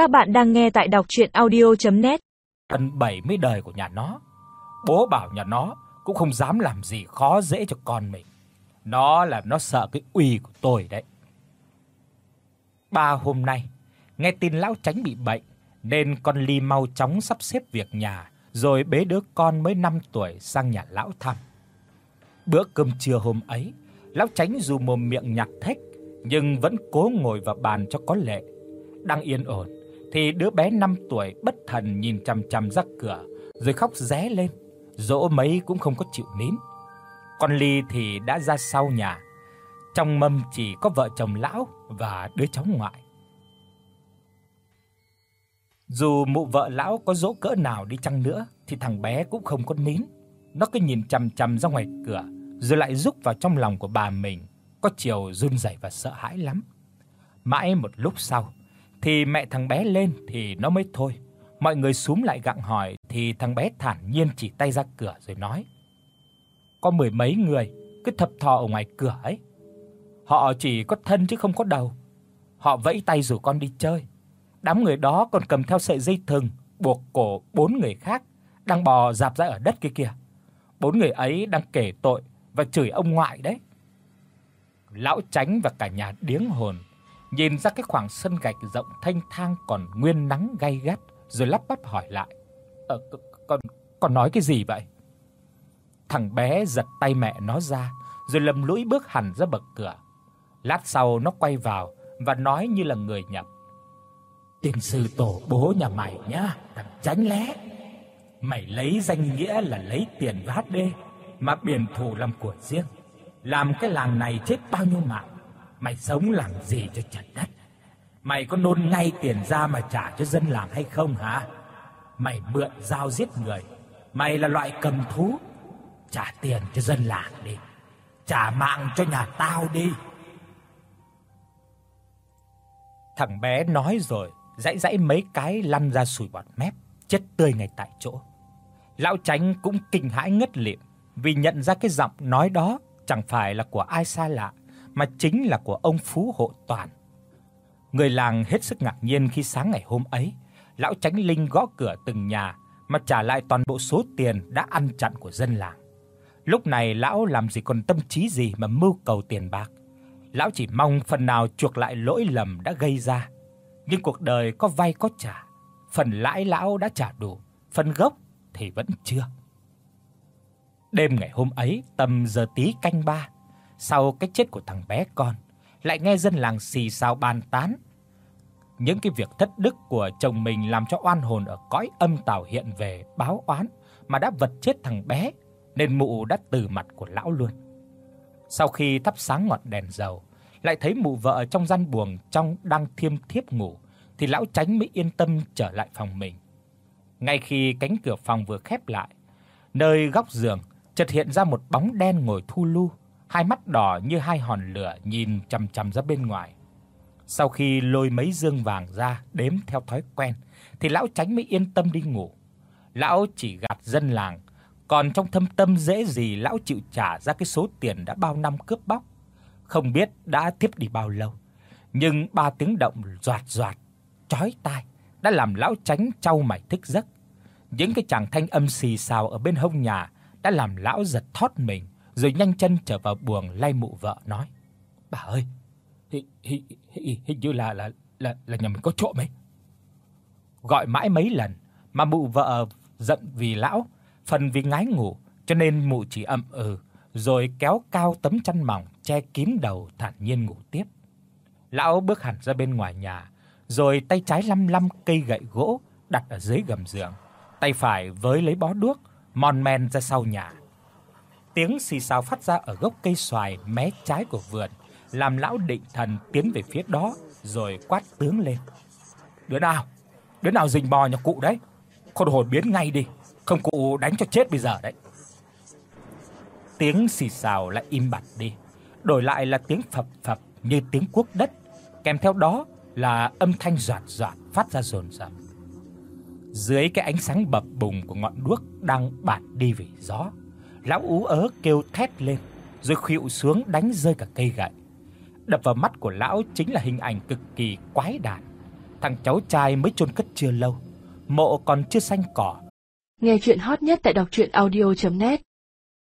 Các bạn đang nghe tại đọc audio net Gần 70 đời của nhà nó, bố bảo nhà nó cũng không dám làm gì khó dễ cho con mình. Nó là nó sợ cái uy của tôi đấy. Ba hôm nay, nghe tin lão Tránh bị bệnh nên con Ly mau chóng sắp xếp việc nhà rồi bế đứa con mới 5 tuổi sang nhà lão thăm. Bữa cơm trưa hôm ấy, lão Tránh dù mồm miệng nhạt thách nhưng vẫn cố ngồi vào bàn cho có lệ. Đang yên ổn thì đứa bé 5 tuổi bất thần nhìn chằm chằm ra cửa rồi khóc ré lên, dỗ mấy cũng không có chịu nín. Con Ly thì đã ra sau nhà. Trong mâm chỉ có vợ chồng lão và đứa cháu ngoại. Dù mụ vợ lão có dỗ cỡ nào đi chăng nữa thì thằng bé cũng không có nín. Nó cứ nhìn chằm chằm ra ngoài cửa rồi lại rúc vào trong lòng của bà mình, có chiều run rẩy và sợ hãi lắm. Mãi một lúc sau thì mẹ thằng bé lên thì nó mới thôi. Mọi người súm lại gặng hỏi thì thằng bé thản nhiên chỉ tay ra cửa rồi nói: "Có mười mấy người cứ thập thò ở ngoài cửa ấy. Họ chỉ có thân chứ không có đầu. Họ vẫy tay rủ con đi chơi. Đám người đó còn cầm theo sợi dây thừng, buộc cổ bốn người khác đang bò dạp ra ở đất kia kìa. Bốn người ấy đang kể tội và chửi ông ngoại đấy." Lão Tránh và cả nhà điếng hồn nhìn ra cái khoảng sân gạch rộng thanh thang còn nguyên nắng gay gắt, rồi lắp bắp hỏi lại: "Ờ con con nói cái gì vậy?" Thằng bé giật tay mẹ nó ra, rồi lầm lũi bước hẳn ra bậc cửa. Lát sau nó quay vào và nói như là người nhập: "Tiền sư tổ bố nhà mày nhá, thằng tránh lé. Mày lấy danh nghĩa là lấy tiền vát đê mà biển thủ làm của riêng, làm cái làng này chết bao nhiêu mạng Mày sống làm gì cho trần đất? Mày có nôn ngay tiền ra mà trả cho dân làng hay không hả? Mày mượn dao giết người, mày là loại cầm thú. Trả tiền cho dân làng đi. Trả mạng cho nhà tao đi. Thằng bé nói rồi, dãy dãy mấy cái lăn ra sùi bọt mép, chết tươi ngay tại chỗ. Lão Tránh cũng kinh hãi ngất lịm vì nhận ra cái giọng nói đó chẳng phải là của ai xa lạ mà chính là của ông Phú Hộ Toàn. Người làng hết sức ngạc nhiên khi sáng ngày hôm ấy, lão Tránh Linh gõ cửa từng nhà mà trả lại toàn bộ số tiền đã ăn chặn của dân làng. Lúc này lão làm gì còn tâm trí gì mà mưu cầu tiền bạc. Lão chỉ mong phần nào chuộc lại lỗi lầm đã gây ra. Nhưng cuộc đời có vay có trả, phần lãi lão đã trả đủ, phần gốc thì vẫn chưa. Đêm ngày hôm ấy, tầm giờ tí canh ba, sau cái chết của thằng bé con, lại nghe dân làng xì xào bàn tán. Những cái việc thất đức của chồng mình làm cho oan hồn ở cõi âm tào hiện về báo oán mà đã vật chết thằng bé, nên mụ đã từ mặt của lão luôn. Sau khi thắp sáng ngọn đèn dầu, lại thấy mụ vợ trong gian buồng trong đang thiêm thiếp ngủ, thì lão Tránh mới yên tâm trở lại phòng mình. Ngay khi cánh cửa phòng vừa khép lại, nơi góc giường chợt hiện ra một bóng đen ngồi thu lu, hai mắt đỏ như hai hòn lửa nhìn chằm chằm ra bên ngoài. Sau khi lôi mấy dương vàng ra đếm theo thói quen thì lão Tránh mới yên tâm đi ngủ. Lão chỉ gạt dân làng, còn trong thâm tâm dễ gì lão chịu trả ra cái số tiền đã bao năm cướp bóc, không biết đã tiếp đi bao lâu. Nhưng ba tiếng động doạt doạt chói tai đã làm lão Tránh chau mày thức giấc. Những cái chàng thanh âm xì xào ở bên hông nhà đã làm lão giật thót mình rồi nhanh chân trở vào buồng lay mụ vợ nói: "Bà ơi, hình hình hình như là là là là nhà mình có trộm ấy." Gọi mãi mấy lần mà mụ vợ giận vì lão, phần vì ngái ngủ, cho nên mụ chỉ ậm ừ rồi kéo cao tấm chăn mỏng che kín đầu thản nhiên ngủ tiếp. Lão bước hẳn ra bên ngoài nhà, rồi tay trái lăm lăm cây gậy gỗ đặt ở dưới gầm giường, tay phải với lấy bó đuốc mòn men ra sau nhà. Tiếng xì xào phát ra ở gốc cây xoài mé trái của vườn, làm lão định thần tiến về phía đó rồi quát tướng lên. Đứa nào? Đứa nào rình bò nhà cụ đấy? Khôn hồn biến ngay đi, không cụ đánh cho chết bây giờ đấy. Tiếng xì xào lại im bặt đi, đổi lại là tiếng phập phập như tiếng cuốc đất, kèm theo đó là âm thanh giọt giọt phát ra rồn dập. Dưới cái ánh sáng bập bùng của ngọn đuốc đang bạt đi vì gió, lão ú ớ kêu thét lên, rồi khuỵu xuống đánh rơi cả cây gậy. Đập vào mắt của lão chính là hình ảnh cực kỳ quái đản. Thằng cháu trai mới chôn cất chưa lâu, mộ còn chưa xanh cỏ. Nghe chuyện hot nhất tại đọc audio net